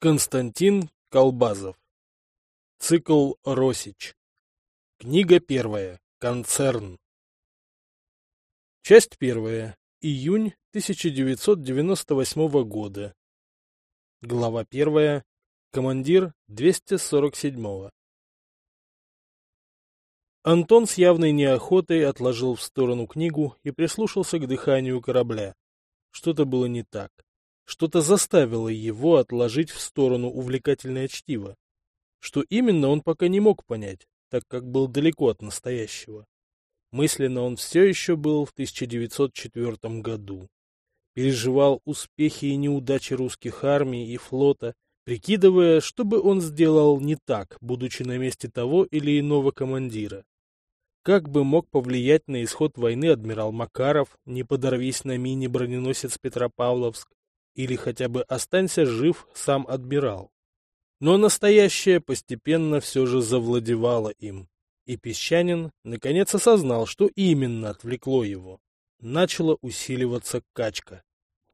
Константин Колбазов. Цикл «Росич». Книга первая. Концерн. Часть первая. Июнь 1998 года. Глава первая. Командир 247-го. Антон с явной неохотой отложил в сторону книгу и прислушался к дыханию корабля. Что-то было не так. Что-то заставило его отложить в сторону увлекательное чтиво. Что именно, он пока не мог понять, так как был далеко от настоящего. Мысленно он все еще был в 1904 году. Переживал успехи и неудачи русских армий и флота, прикидывая, что бы он сделал не так, будучи на месте того или иного командира. Как бы мог повлиять на исход войны адмирал Макаров, не подорвись на мини-броненосец Петропавловск, или хотя бы останься жив сам адмирал. Но настоящее постепенно все же завладевало им, и Песчанин наконец осознал, что именно отвлекло его. Начала усиливаться качка.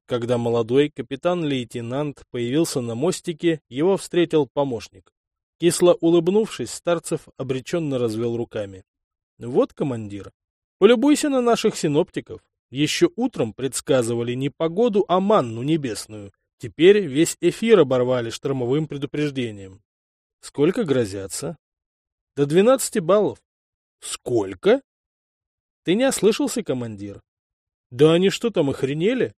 Когда молодой капитан-лейтенант появился на мостике, его встретил помощник. Кисло улыбнувшись, Старцев обреченно развел руками. — Вот, командир, полюбуйся на наших синоптиков. Еще утром предсказывали не погоду, а манну небесную. Теперь весь эфир оборвали штормовым предупреждением. Сколько грозятся? До двенадцати баллов. Сколько? Ты не ослышался, командир? Да они что там, охренели?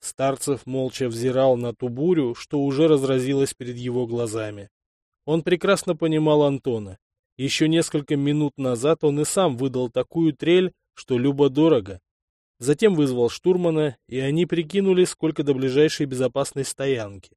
Старцев молча взирал на ту бурю, что уже разразилась перед его глазами. Он прекрасно понимал Антона. Еще несколько минут назад он и сам выдал такую трель, что любо-дорого. Затем вызвал штурмана, и они прикинули, сколько до ближайшей безопасной стоянки.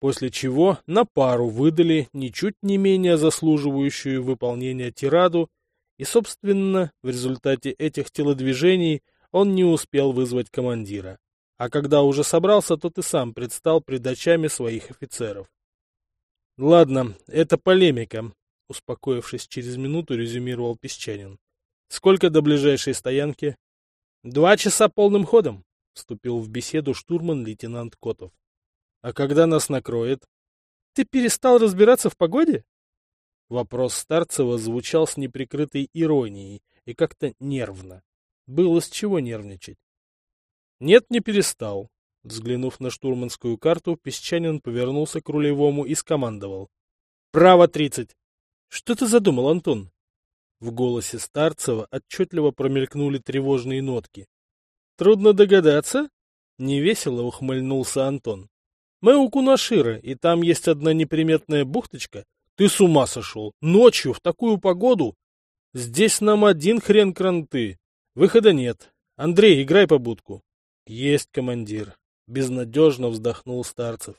После чего на пару выдали ничуть не менее заслуживающую выполнения тираду, и, собственно, в результате этих телодвижений он не успел вызвать командира. А когда уже собрался, тот и сам предстал пред очами своих офицеров. — Ладно, это полемика, — успокоившись через минуту, резюмировал Песчанин. — Сколько до ближайшей стоянки? Два часа полным ходом, — вступил в беседу штурман лейтенант Котов. — А когда нас накроет? — Ты перестал разбираться в погоде? Вопрос Старцева звучал с неприкрытой иронией и как-то нервно. Было с чего нервничать. — Нет, не перестал. Взглянув на штурманскую карту, Песчанин повернулся к рулевому и скомандовал. — Право тридцать! — Что ты задумал, Антон? В голосе Старцева отчетливо промелькнули тревожные нотки. «Трудно догадаться?» — невесело ухмыльнулся Антон. «Мы у Кунашира, и там есть одна неприметная бухточка. Ты с ума сошел! Ночью, в такую погоду! Здесь нам один хрен кранты. Выхода нет. Андрей, играй по будку». «Есть, командир», — безнадежно вздохнул Старцев.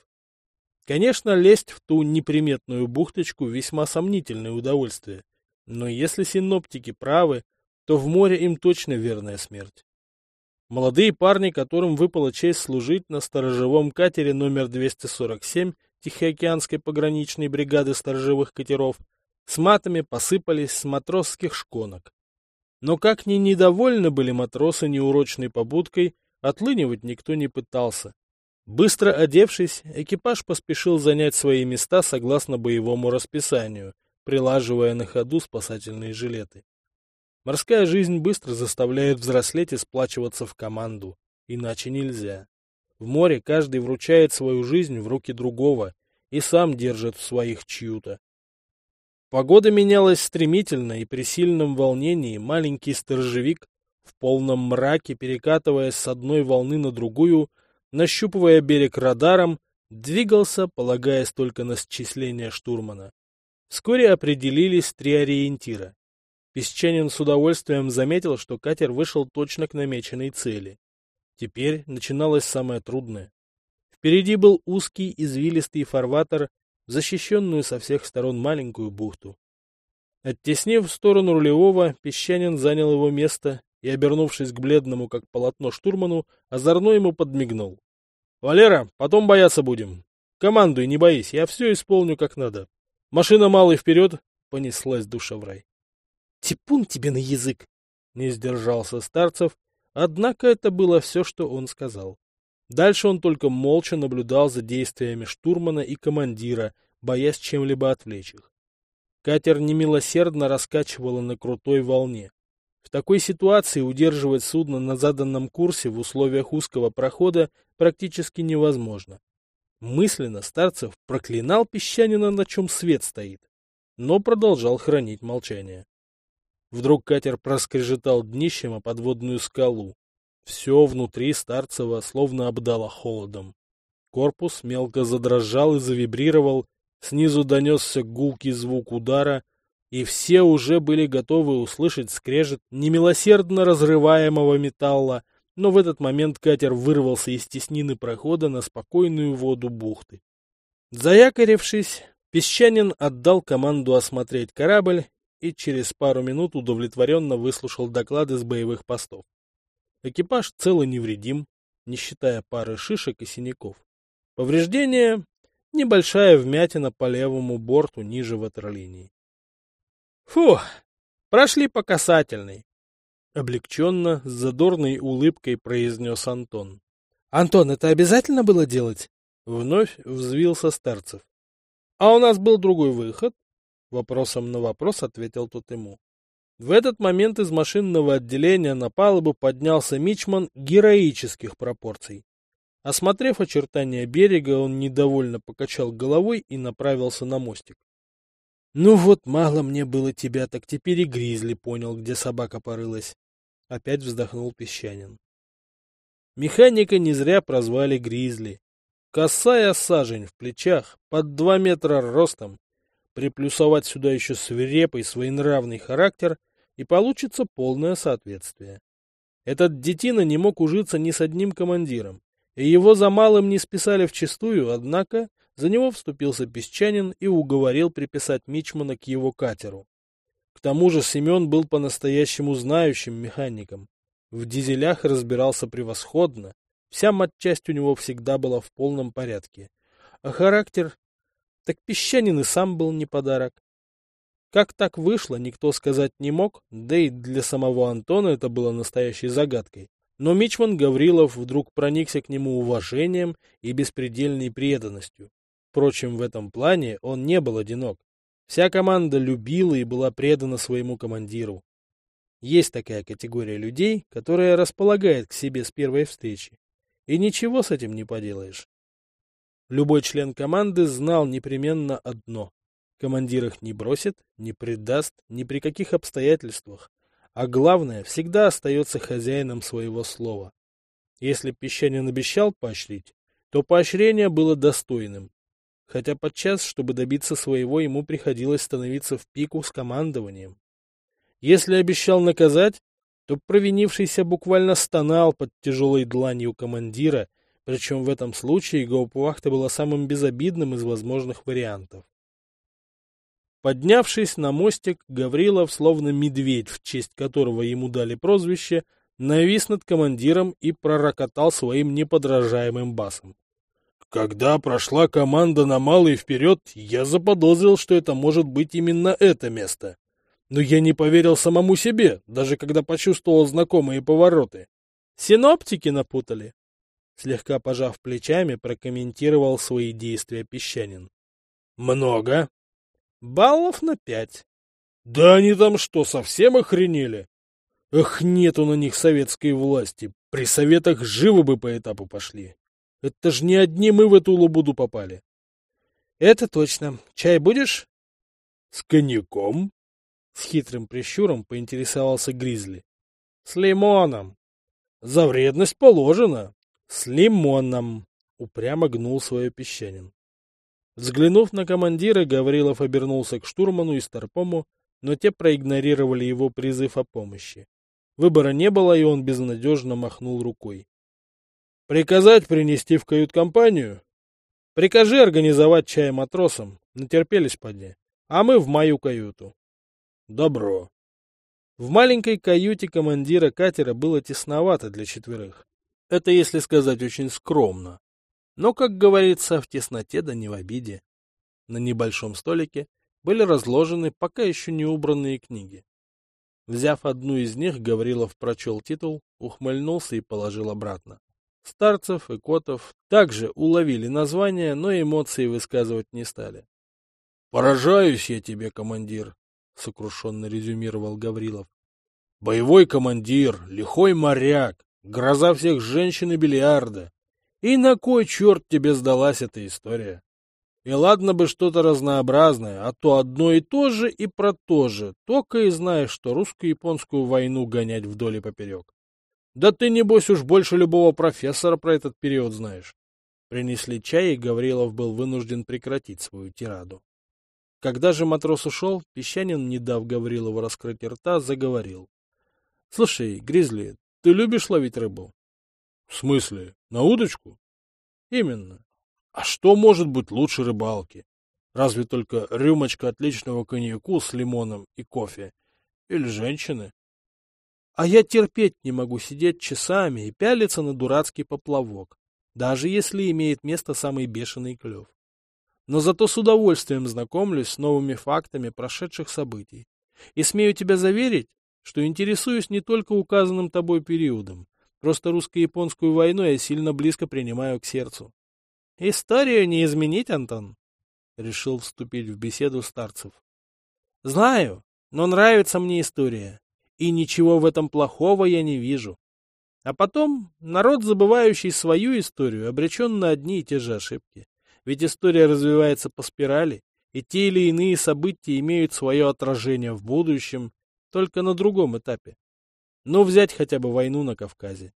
Конечно, лезть в ту неприметную бухточку весьма сомнительное удовольствие. Но если синоптики правы, то в море им точно верная смерть. Молодые парни, которым выпала честь служить на сторожевом катере номер 247 Тихоокеанской пограничной бригады сторожевых катеров, с матами посыпались с матросских шконок. Но как ни недовольны были матросы неурочной побудкой, отлынивать никто не пытался. Быстро одевшись, экипаж поспешил занять свои места согласно боевому расписанию – прилаживая на ходу спасательные жилеты. Морская жизнь быстро заставляет взрослеть и сплачиваться в команду, иначе нельзя. В море каждый вручает свою жизнь в руки другого и сам держит в своих чью-то. Погода менялась стремительно, и при сильном волнении маленький сторожевик, в полном мраке перекатываясь с одной волны на другую, нащупывая берег радаром, двигался, полагаясь только на счисление штурмана. Вскоре определились три ориентира. Песчанин с удовольствием заметил, что катер вышел точно к намеченной цели. Теперь начиналось самое трудное. Впереди был узкий извилистый фарватер, защищенную со всех сторон маленькую бухту. Оттеснив в сторону рулевого, Песчанин занял его место и, обернувшись к бледному, как полотно штурману, озорно ему подмигнул. — Валера, потом бояться будем. Командуй, не боись, я все исполню как надо. Машина малый вперед, понеслась душа в рай. Типун тебе на язык! Не сдержался старцев, однако это было все, что он сказал. Дальше он только молча наблюдал за действиями штурмана и командира, боясь чем-либо отвлечь их. Катер немилосердно раскачивало на крутой волне. В такой ситуации удерживать судно на заданном курсе в условиях узкого прохода практически невозможно. Мысленно Старцев проклинал песчанина, на чем свет стоит, но продолжал хранить молчание. Вдруг катер проскрежетал днищем о подводную скалу. Все внутри Старцева словно обдало холодом. Корпус мелко задрожал и завибрировал, снизу донесся гулкий звук удара, и все уже были готовы услышать скрежет немилосердно разрываемого металла, но в этот момент катер вырвался из теснины прохода на спокойную воду бухты. Заякорившись, песчанин отдал команду осмотреть корабль и через пару минут удовлетворенно выслушал доклады с боевых постов. Экипаж цел и невредим, не считая пары шишек и синяков. Повреждения — небольшая вмятина по левому борту ниже ватерлинии. Фу, прошли по касательной. Облегченно, с задорной улыбкой произнес Антон. Антон, это обязательно было делать? Вновь взвился Старцев. А у нас был другой выход? Вопросом на вопрос ответил тот ему. В этот момент из машинного отделения на палубу поднялся мичман героических пропорций. Осмотрев очертания берега, он недовольно покачал головой и направился на мостик. Ну вот, мало мне было тебя, так теперь и Гризли понял, где собака порылась. Опять вздохнул Песчанин. Механика не зря прозвали Гризли. Косая сажень в плечах, под два метра ростом. Приплюсовать сюда еще свирепый, своенравный характер, и получится полное соответствие. Этот детина не мог ужиться ни с одним командиром, и его за малым не списали вчистую, однако за него вступился Песчанин и уговорил приписать Мичмана к его катеру. К тому же Семен был по-настоящему знающим механиком. В дизелях разбирался превосходно, вся матчасть у него всегда была в полном порядке. А характер... Так Песчанин и сам был не подарок. Как так вышло, никто сказать не мог, да и для самого Антона это было настоящей загадкой. Но Мичман Гаврилов вдруг проникся к нему уважением и беспредельной преданностью. Впрочем, в этом плане он не был одинок. Вся команда любила и была предана своему командиру. Есть такая категория людей, которая располагает к себе с первой встречи. И ничего с этим не поделаешь. Любой член команды знал непременно одно. Командир их не бросит, не предаст ни при каких обстоятельствах. А главное, всегда остается хозяином своего слова. Если Песчанин обещал поощрить, то поощрение было достойным, хотя подчас, чтобы добиться своего, ему приходилось становиться в пику с командованием. Если обещал наказать, то провинившийся буквально стонал под тяжелой дланью командира, причем в этом случае гауптвахта была самым безобидным из возможных вариантов. Поднявшись на мостик, Гаврилов, словно медведь, в честь которого ему дали прозвище, навис над командиром и пророкотал своим неподражаемым басом. Когда прошла команда на малый вперед, я заподозрил, что это может быть именно это место. Но я не поверил самому себе, даже когда почувствовал знакомые повороты. Синоптики напутали. Слегка пожав плечами, прокомментировал свои действия песчанин. Много? Баллов на пять. Да они там что, совсем охренели? Эх, нету на них советской власти. При советах живо бы по этапу пошли. Это ж не одни мы в эту лабуду попали. — Это точно. Чай будешь? — С коньяком? — с хитрым прищуром поинтересовался Гризли. — С лимоном. — За вредность положено. — С лимоном. — упрямо гнул свое песчанин. Взглянув на командира, Гаврилов обернулся к штурману и старпому, но те проигнорировали его призыв о помощи. Выбора не было, и он безнадежно махнул рукой. Приказать принести в кают-компанию? Прикажи организовать чай матросам. Натерпелись поди. А мы в мою каюту. Добро. В маленькой каюте командира катера было тесновато для четверых. Это, если сказать, очень скромно. Но, как говорится, в тесноте да не в обиде. На небольшом столике были разложены пока еще не убранные книги. Взяв одну из них, Гаврилов прочел титул, ухмыльнулся и положил обратно. Старцев и Котов также уловили название, но эмоции высказывать не стали. — Поражаюсь я тебе, командир, — сокрушенно резюмировал Гаврилов. — Боевой командир, лихой моряк, гроза всех женщин и бильярда. И на кой черт тебе сдалась эта история? И ладно бы что-то разнообразное, а то одно и то же и про то же, только и знаешь, что русско-японскую войну гонять вдоль и поперек. Да ты, небось, уж больше любого профессора про этот период знаешь. Принесли чай, и Гаврилов был вынужден прекратить свою тираду. Когда же матрос ушел, Песчанин, не дав Гаврилову раскрыть рта, заговорил. — Слушай, Гризли, ты любишь ловить рыбу? — В смысле? На удочку? — Именно. А что может быть лучше рыбалки? Разве только рюмочка отличного коньяку с лимоном и кофе? Или женщины? А я терпеть не могу сидеть часами и пялиться на дурацкий поплавок, даже если имеет место самый бешеный клев. Но зато с удовольствием знакомлюсь с новыми фактами прошедших событий. И смею тебя заверить, что интересуюсь не только указанным тобой периодом, просто русско-японскую войну я сильно близко принимаю к сердцу. Историю не изменить, Антон? Решил вступить в беседу старцев. Знаю, но нравится мне история и ничего в этом плохого я не вижу. А потом народ, забывающий свою историю, обречен на одни и те же ошибки. Ведь история развивается по спирали, и те или иные события имеют свое отражение в будущем, только на другом этапе. Но взять хотя бы войну на Кавказе.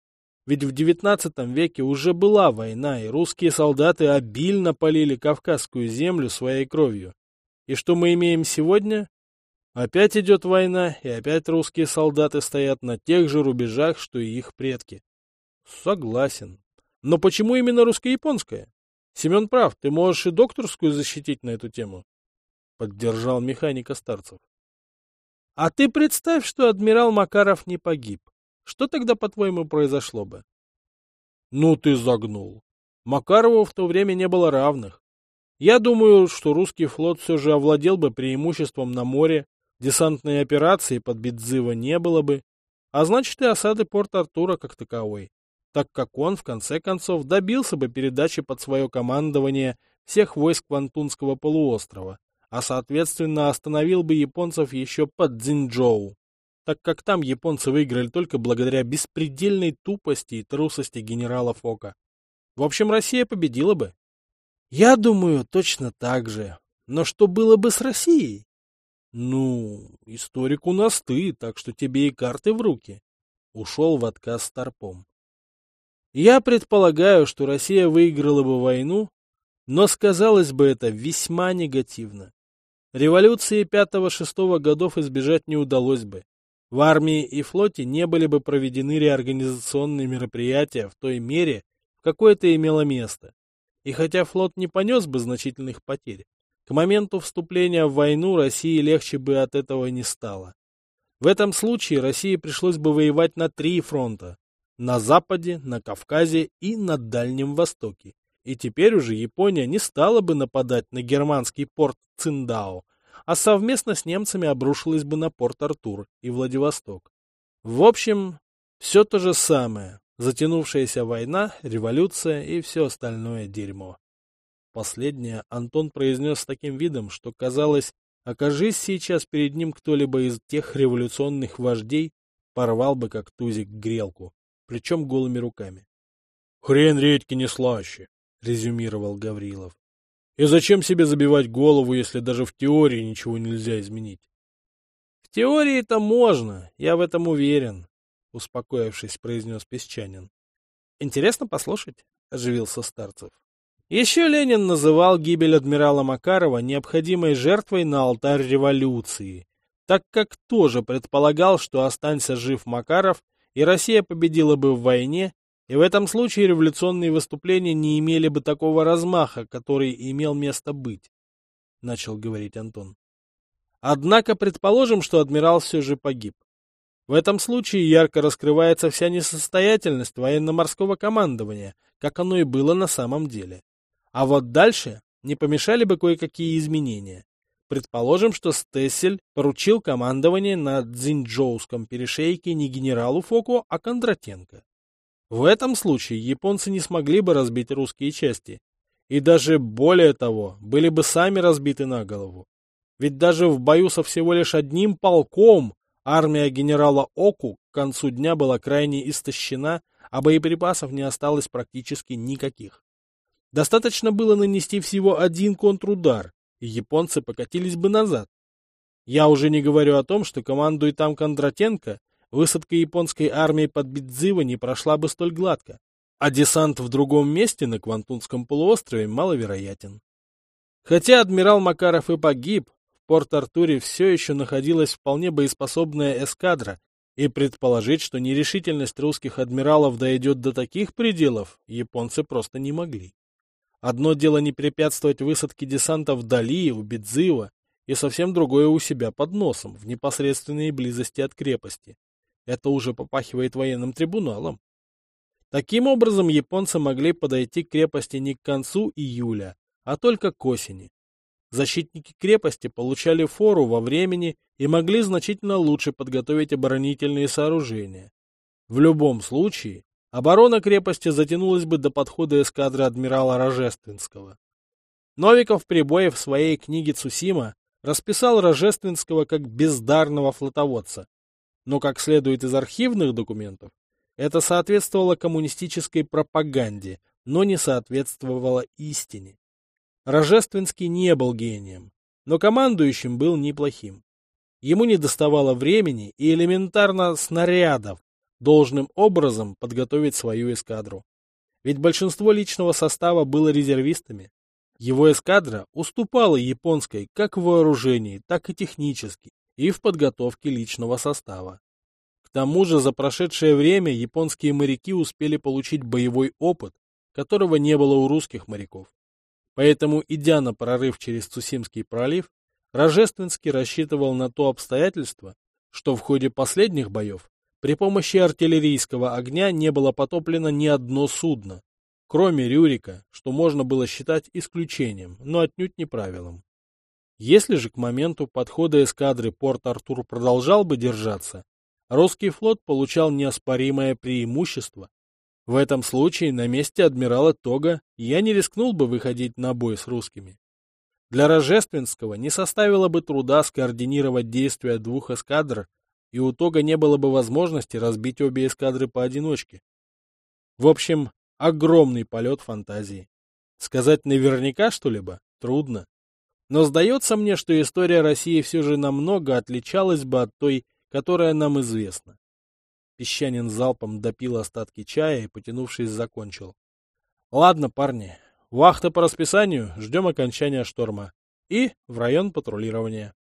Ведь в XIX веке уже была война, и русские солдаты обильно полили Кавказскую землю своей кровью. И что мы имеем сегодня? Опять идет война, и опять русские солдаты стоят на тех же рубежах, что и их предки. Согласен. Но почему именно русско-японская? Семен прав, ты можешь и докторскую защитить на эту тему. Поддержал механика старцев. А ты представь, что адмирал Макаров не погиб. Что тогда, по-твоему, произошло бы? Ну ты загнул. Макарову в то время не было равных. Я думаю, что русский флот все же овладел бы преимуществом на море Десантной операции под Бедзыва не было бы, а значит и осады Порт-Артура как таковой, так как он, в конце концов, добился бы передачи под свое командование всех войск Вантунского полуострова, а соответственно остановил бы японцев еще под Цзиньчжоу, так как там японцы выиграли только благодаря беспредельной тупости и трусости генерала Фока. В общем, Россия победила бы. Я думаю, точно так же. Но что было бы с Россией? Ну, историк у нас ты, так что тебе и карты в руки. Ушел в отказ Старпом. Я предполагаю, что Россия выиграла бы войну, но сказалось бы это весьма негативно. Революции 5-6 годов избежать не удалось бы. В армии и флоте не были бы проведены реорганизационные мероприятия в той мере, в какой это имело место. И хотя флот не понес бы значительных потерь, к моменту вступления в войну России легче бы от этого не стало. В этом случае России пришлось бы воевать на три фронта – на Западе, на Кавказе и на Дальнем Востоке. И теперь уже Япония не стала бы нападать на германский порт Циндао, а совместно с немцами обрушилась бы на порт Артур и Владивосток. В общем, все то же самое. Затянувшаяся война, революция и все остальное дерьмо. Последнее Антон произнес с таким видом, что казалось, окажись сейчас перед ним кто-либо из тех революционных вождей, порвал бы как тузик грелку, причем голыми руками. — Хрен редьки не слаще, — резюмировал Гаврилов. — И зачем себе забивать голову, если даже в теории ничего нельзя изменить? — В теории-то можно, я в этом уверен, — успокоившись, произнес Песчанин. — Интересно послушать, — оживился Старцев. Еще Ленин называл гибель адмирала Макарова необходимой жертвой на алтарь революции, так как тоже предполагал, что останься жив Макаров, и Россия победила бы в войне, и в этом случае революционные выступления не имели бы такого размаха, который имел место быть, — начал говорить Антон. Однако предположим, что адмирал все же погиб. В этом случае ярко раскрывается вся несостоятельность военно-морского командования, как оно и было на самом деле. А вот дальше не помешали бы кое-какие изменения. Предположим, что Стессель поручил командование на Дзиньчжоуском перешейке не генералу Фоку, а Кондратенко. В этом случае японцы не смогли бы разбить русские части. И даже более того, были бы сами разбиты на голову. Ведь даже в бою со всего лишь одним полком армия генерала Оку к концу дня была крайне истощена, а боеприпасов не осталось практически никаких. Достаточно было нанести всего один контрудар, и японцы покатились бы назад. Я уже не говорю о том, что командует там Кондратенко, высадка японской армии под Бидзиво не прошла бы столь гладко, а десант в другом месте на Квантунском полуострове маловероятен. Хотя адмирал Макаров и погиб, в Порт-Артуре все еще находилась вполне боеспособная эскадра, и предположить, что нерешительность русских адмиралов дойдет до таких пределов, японцы просто не могли. Одно дело не препятствовать высадке десанта вдали, у Бидзива, и совсем другое у себя под носом, в непосредственной близости от крепости. Это уже попахивает военным трибуналом. Таким образом, японцы могли подойти к крепости не к концу июля, а только к осени. Защитники крепости получали фору во времени и могли значительно лучше подготовить оборонительные сооружения. В любом случае, оборона крепости затянулась бы до подхода эскадры адмирала Рожественского. Новиков Прибоев в своей книге «Цусима» расписал Рожественского как бездарного флотоводца. Но, как следует из архивных документов, это соответствовало коммунистической пропаганде, но не соответствовало истине. Рожественский не был гением, но командующим был неплохим. Ему не доставало времени и элементарно снарядов, должным образом подготовить свою эскадру. Ведь большинство личного состава было резервистами. Его эскадра уступала японской как в вооружении, так и технически, и в подготовке личного состава. К тому же за прошедшее время японские моряки успели получить боевой опыт, которого не было у русских моряков. Поэтому, идя на прорыв через Цусимский пролив, Рожественский рассчитывал на то обстоятельство, что в ходе последних боев при помощи артиллерийского огня не было потоплено ни одно судно, кроме Рюрика, что можно было считать исключением, но отнюдь не правилом. Если же к моменту подхода эскадры Порт-Артур продолжал бы держаться, русский флот получал неоспоримое преимущество. В этом случае на месте адмирала Тога я не рискнул бы выходить на бой с русскими. Для Рожественского не составило бы труда скоординировать действия двух эскадр, и у Тога не было бы возможности разбить обе эскадры поодиночке. В общем, огромный полет фантазии. Сказать наверняка что-либо трудно. Но сдается мне, что история России все же намного отличалась бы от той, которая нам известна. Песчанин залпом допил остатки чая и, потянувшись, закончил. Ладно, парни, Вахта по расписанию, ждем окончания шторма. И в район патрулирования.